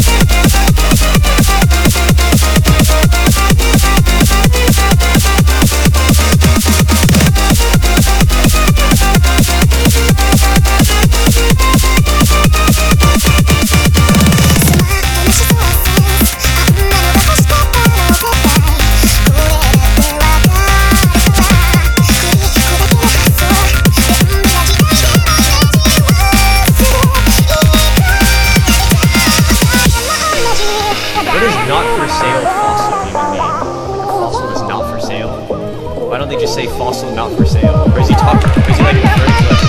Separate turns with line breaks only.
Thank you. Not for sale fossil even mean? Fossil is not for sale? Why don't they just say fossil not for sale? Or is he talking? Is he like referring